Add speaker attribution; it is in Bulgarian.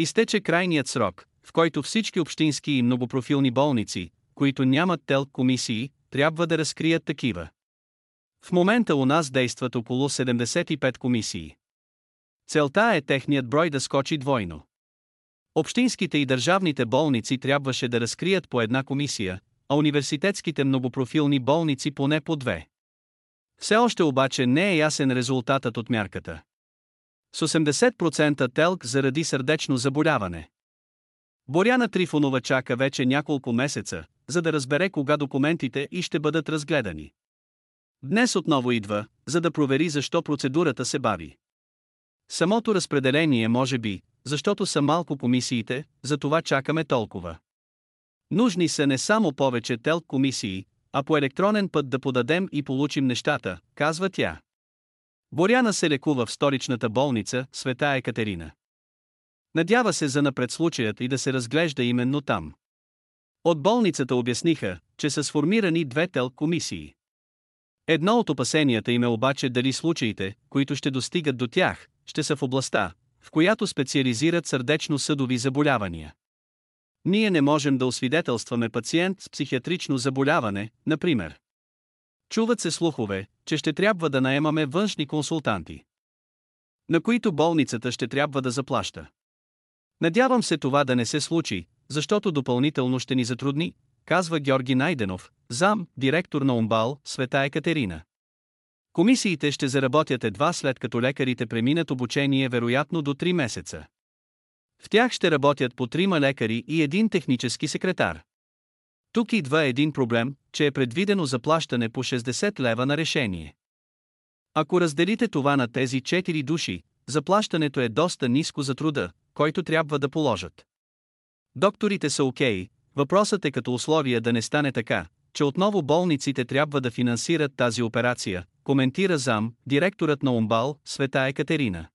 Speaker 1: Изтече крайният срок, в който всички общински и многопрофилни болници, които нямат тел комисии, трябва да разкрият такива. В момента у нас действат около 75 комисии. Целта е техният брой да скочи двойно. Общинските и държавните болници трябваше да разкрият по една комисия, а университетските многопрофилни болници поне по две. Все още обаче не е ясен резултатът от мярката. С 80% телк заради сърдечно заболяване. Боряна Трифонова чака вече няколко месеца, за да разбере кога документите и ще бъдат разгледани. Днес отново идва, за да провери защо процедурата се бави. Самото разпределение може би, защото са малко комисиите, за това чакаме толкова. Нужни са не само повече телк комисии, а по електронен път да подадем и получим нещата, казва тя. Боряна се лекува в столичната болница, света Екатерина. Надява се за напред случаят и да се разглежда именно там. От болницата обясниха, че са сформирани две тел комисии. Едно от опасенията им е обаче дали случаите, които ще достигат до тях, ще са в областта, в която специализират сърдечно-съдови заболявания. Ние не можем да освидетелстваме пациент с психиатрично заболяване, например. Чуват се слухове, че ще трябва да наемаме външни консултанти, на които болницата ще трябва да заплаща. Надявам се това да не се случи, защото допълнително ще ни затрудни, казва Георги Найденов, зам, директор на Умбал, Света Екатерина. Комисиите ще заработят едва след като лекарите преминат обучение вероятно до 3 месеца. В тях ще работят по трима лекари и един технически секретар. Тук идва един проблем, че е предвидено заплащане по 60 лева на решение. Ако разделите това на тези 4 души, заплащането е доста ниско за труда, който трябва да положат. Докторите са окей, okay, въпросът е като условие да не стане така, че отново болниците трябва да финансират тази операция, коментира зам, директорът на Умбал, Света Екатерина.